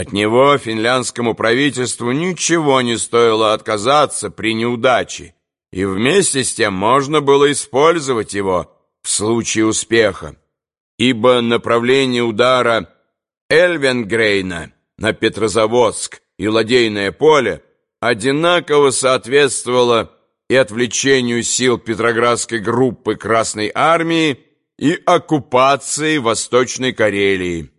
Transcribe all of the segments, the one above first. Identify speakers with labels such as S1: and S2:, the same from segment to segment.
S1: От него финляндскому правительству ничего не стоило отказаться при неудаче, и вместе с тем можно было использовать его в случае успеха, ибо направление удара Эльвенгрейна на Петрозаводск и Ладейное поле одинаково соответствовало и отвлечению сил Петроградской группы Красной Армии и оккупации Восточной Карелии.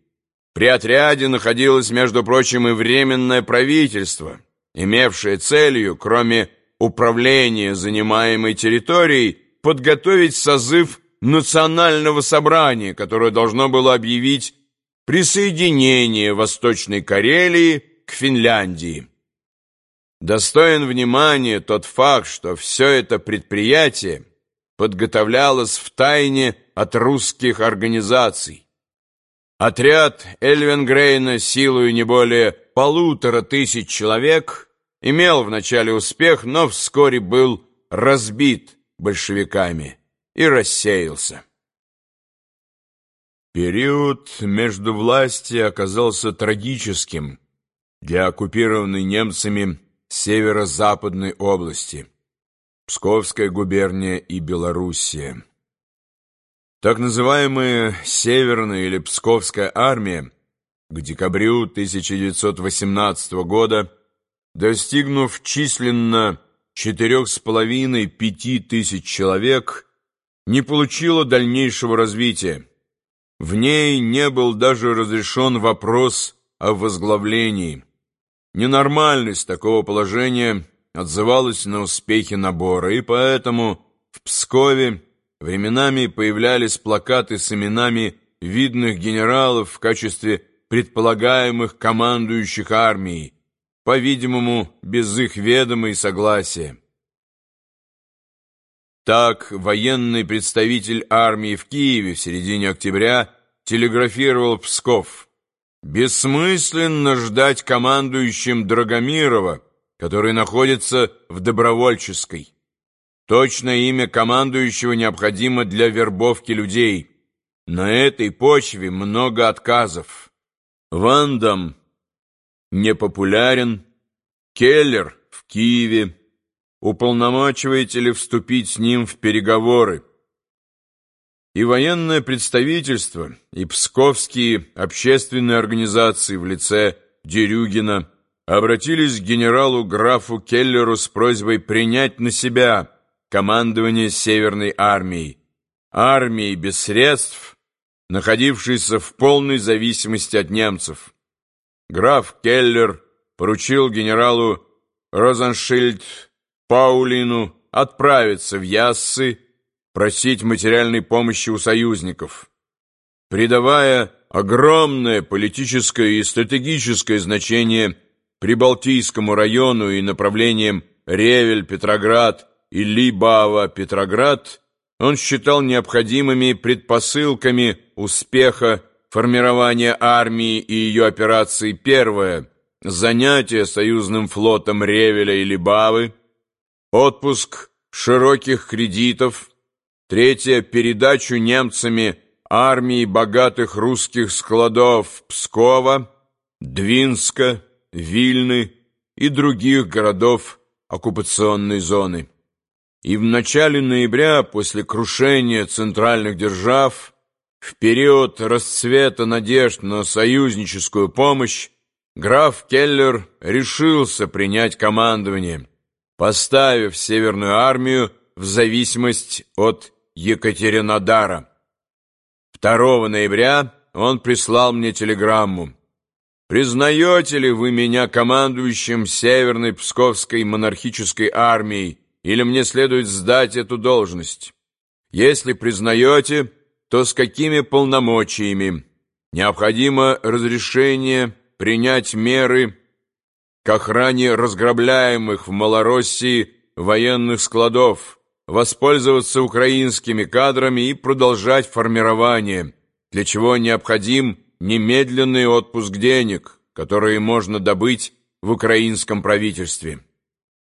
S1: При отряде находилось, между прочим, и Временное правительство, имевшее целью, кроме управления занимаемой территорией, подготовить созыв национального собрания, которое должно было объявить присоединение Восточной Карелии к Финляндии. Достоин внимания тот факт, что все это предприятие подготовлялось в тайне от русских организаций, Отряд Эльвенгрейна силою не более полутора тысяч человек имел вначале успех, но вскоре был разбит большевиками и рассеялся. Период между власти оказался трагическим для оккупированной немцами северо-западной области, Псковская губерния и Белоруссия. Так называемая Северная или Псковская армия к декабрю 1918 года, достигнув численно четырех с половиной пяти тысяч человек, не получила дальнейшего развития. В ней не был даже разрешен вопрос о возглавлении. Ненормальность такого положения отзывалась на успехи набора, и поэтому в Пскове Временами появлялись плакаты с именами видных генералов в качестве предполагаемых командующих армией, по-видимому, без их ведома и согласия. Так, военный представитель армии в Киеве в середине октября телеграфировал Псков. «Бессмысленно ждать командующим Драгомирова, который находится в Добровольческой». Точное имя командующего необходимо для вербовки людей. На этой почве много отказов. Вандам непопулярен, Келлер в Киеве. Уполномочиваете ли вступить с ним в переговоры? И военное представительство, и псковские общественные организации в лице Дерюгина обратились к генералу графу Келлеру с просьбой принять на себя командование Северной армией, армией без средств, находившейся в полной зависимости от немцев. Граф Келлер поручил генералу Розеншильд Паулину отправиться в Яссы, просить материальной помощи у союзников. Придавая огромное политическое и стратегическое значение Прибалтийскому району и направлениям Ревель-Петроград и Либава-Петроград он считал необходимыми предпосылками успеха формирования армии и ее операций первое – занятие союзным флотом Ревеля и Либавы, отпуск широких кредитов, третье – передачу немцами армии богатых русских складов Пскова, Двинска, Вильны и других городов оккупационной зоны. И в начале ноября, после крушения центральных держав, в период расцвета надежд на союзническую помощь, граф Келлер решился принять командование, поставив Северную армию в зависимость от Екатеринодара. 2 ноября он прислал мне телеграмму. «Признаете ли вы меня командующим Северной Псковской монархической армией, или мне следует сдать эту должность? Если признаете, то с какими полномочиями? Необходимо разрешение принять меры к охране разграбляемых в Малороссии военных складов, воспользоваться украинскими кадрами и продолжать формирование, для чего необходим немедленный отпуск денег, которые можно добыть в украинском правительстве.